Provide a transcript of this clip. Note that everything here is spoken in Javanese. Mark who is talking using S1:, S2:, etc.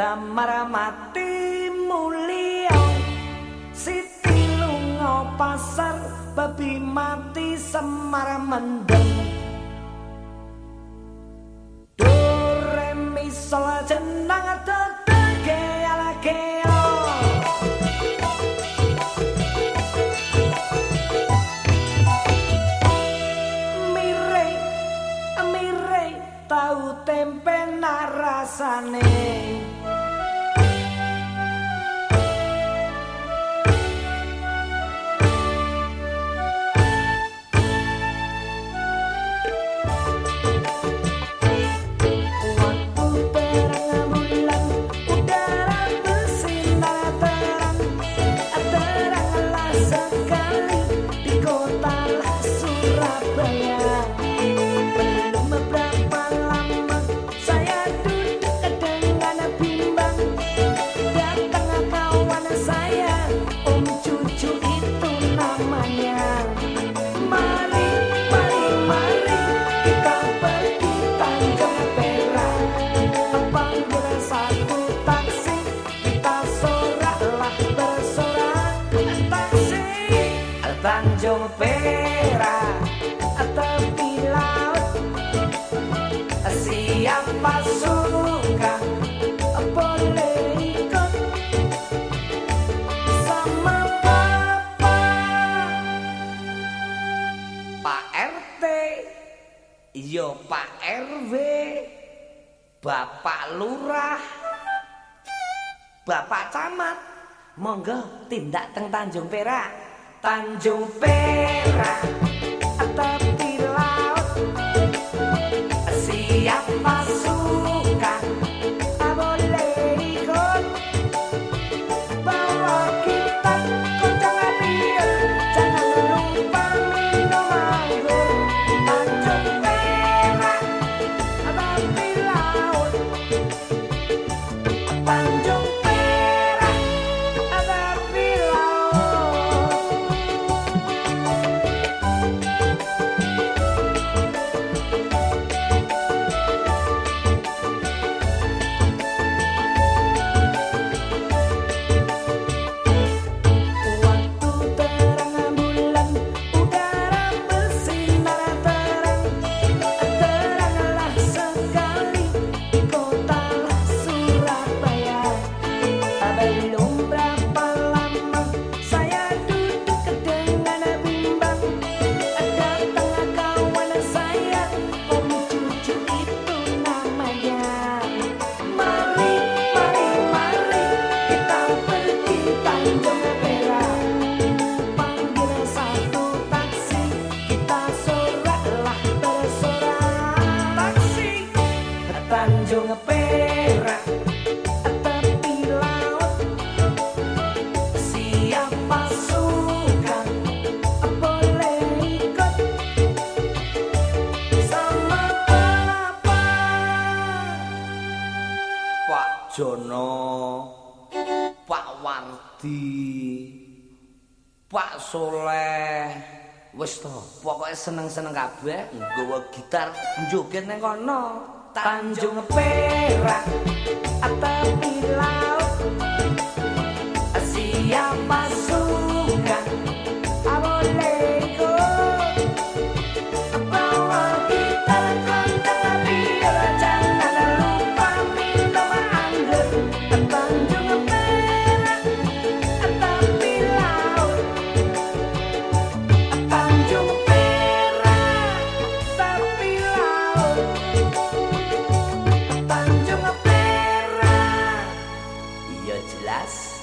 S1: Tamara mati mulia Siti lunga pasar Babi mati semar mendeng Dore misal jenang Tanjung Perak tepi laut siapa suka boleh ikut. Sama papa. Pak RT yo Pak RW Bapak Lurah. Bapak Camat monggo tindak teng Tanjung Perak Tanjung Perak Tanjung Perak tepi laut. Siapa suka boleh ikut. Sama papa Pak Jono Pak Wardi Pak Soleh. Wis to pokoke seneng-seneng kabeh nggawa gitar njoget nang kono Tanjung Perak tepi laut. Siapa Yes.